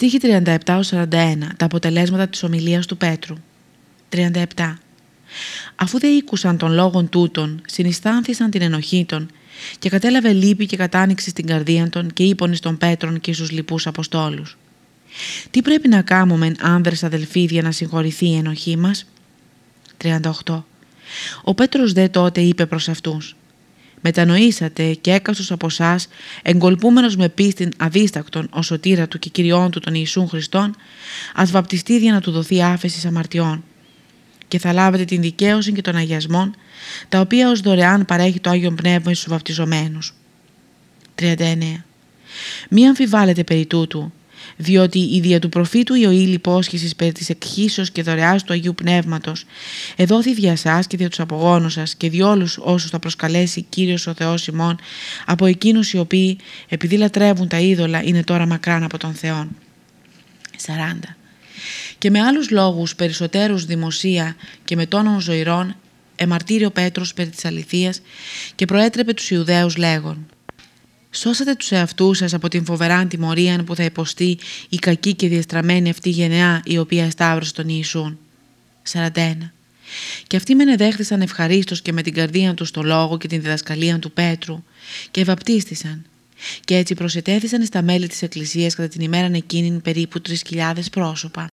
Στίχη 37-41. Τα αποτελέσματα της ομιλίας του Πέτρου. 37. Αφού δεν ήκουσαν των λόγων τούτων, συνιστάνθησαν την ενοχή των και κατέλαβε λύπη και κατάνοιξη στην καρδία των και είπον εις των Πέτρων και στους λοιπούς Αποστόλους. Τι πρέπει να κάνουμε άνδρες αδελφοί να συγχωρηθεί η ενοχή μας; 38. Ο Πέτρος δε τότε είπε προς αυτούς Μετανοήσατε και έκαστος από εσά, εγκολπούμενος με πίστην αδίστακτον ο σωτήρα του και κυριών του τον Ιησούν Χριστόν, ας βαπτιστεί για να του δοθεί άφεση αμαρτιών. Και θα λάβετε την δικαίωση και των αγιασμών, τα οποία ως δωρεάν παρέχει το Άγιο Πνεύμα στους βαπτιζομένους. 39. Μη αμφιβάλλετε περί τούτου, διότι η δια του προφήτου Ιωήλ υπόσχεσης περί της εκχύσεως και δωρεάς του Αγίου Πνεύματος εδόθη δια σας και δια τους απογόνους σας και δι' όλους όσους θα προσκαλέσει Κύριος ο Θεός ημών από εκείνους οι οποίοι επειδή λατρεύουν τα είδωλα είναι τώρα μακράν από τον Θεό. 40. Και με άλλους λόγους περισσότερους δημοσία και με τόνων ζωηρών εμαρτύρει ο Πέτρος περί της αληθείας και προέτρεπε τους Ιουδαίους λέγον Σώσατε τους εαυτούς σας από την φοβερά τιμωρία που θα υποστεί η κακή και διαστραμμένη αυτή γενεά η οποία εσταύρωσε τον Ιησούν. 41. Και αυτοί με ενεδέχθησαν ευχαρίστως και με την καρδία τους στο λόγο και την διδασκαλία του Πέτρου και βαπτίστησαν. Και έτσι προσετέθησαν στα μέλη της Εκκλησίας κατά την ημέρα εκείνη περίπου 3.000 πρόσωπα.